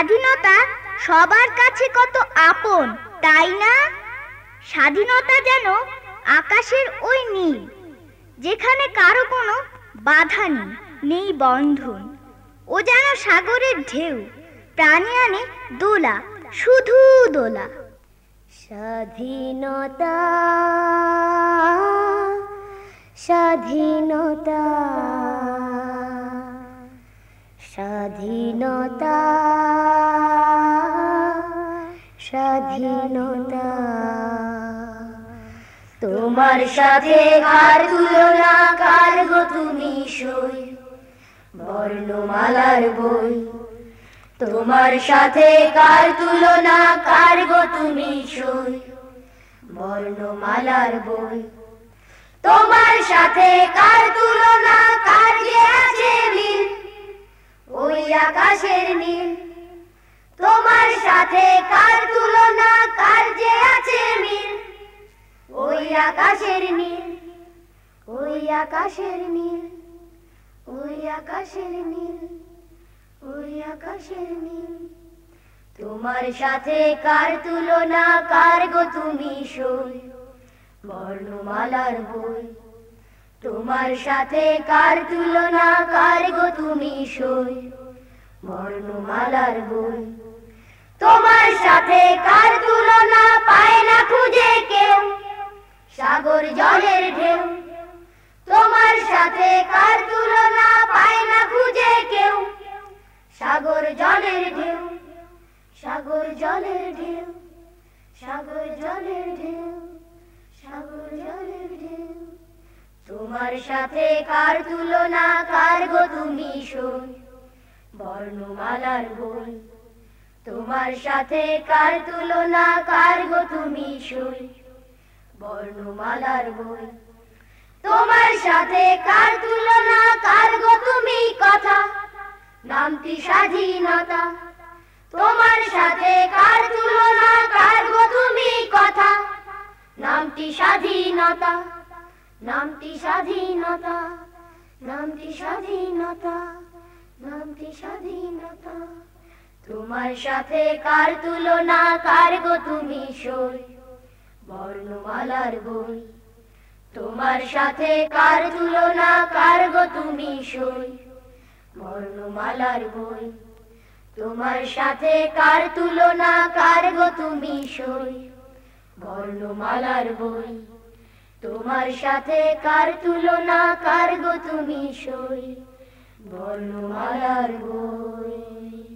স্বাধীনতা সবার কাছে কত আপন, তাই না? স্বাধীনতা যেন আকাশের ওই নীল, যেখানে কারও কোনো বাধা নেই নেই বন্ধন। ও যেন সাগরের ঢেউ, প্রাণী আনে দোলা, শুধু দোলা। স্বাধীনতা স্বাধীনতা স্বাধীনতা স্বাধীনতা। তোমার সাথে কার তুলনা, কার গো তুমি সই? বর্ণমালার বই। তোমার সাথে কার তুলনা, কার গো তুমি সই? বর্ণমালার বই। তোমার সাথে কার তুলনা সাথে কার তুলনা, কার যে আছে মিল? ওই আকাশের নীল ওই আকাশের নীল ওই আকাশের নীল ওই আকাশের নীল তোমার সাথে কার তুলনা, কার গো তুমি সই? বর্ণমালার বই। তোমার সাথে কার তুলনা, কার গো তুমি সই? বর্ণমালার বই। সাগর জলের ঢেউ। তোমার সাথে কার তুলনা পায় না খুঁজে কেউ। সাগর জলের ঢেউ, সাগর জলের ঢেউ, সাগর জলের ঢেউ, সাগর জলের ঢেউ। তোমার সাথে কার তুলনা, কার গো তুমি সই? বর্ণমালার বই। তোমার সাথে কার তুলনা, কার গো তুমি সই? বর্ণমালার বই। তোমার সাথে কার তুলনা, কার গো তুমি কথা? নামটি স্বাধীনতা। তোমার সাথে কার তুলনা, কার গো তুমি কথা? নামটি স্বাধীনতা। নামটি স্বাধীনতা। নামটি স্বাধীনতা। নামটি স্বাধীনতা। তোমার সাথে কার তুলনা, কার গো তুমি সই? বর্ণমালার বই। তোমার সাথে কার তুলনা, কার গো তুমি সই? বর্ণমালার বই। তোমার সাথে কার তুলনা, কার গো তুমি সই? বর্ণমালার বই। তোমার সাথে কার তুলনা, কার গো তুমি সই? বর্ণমালার বই।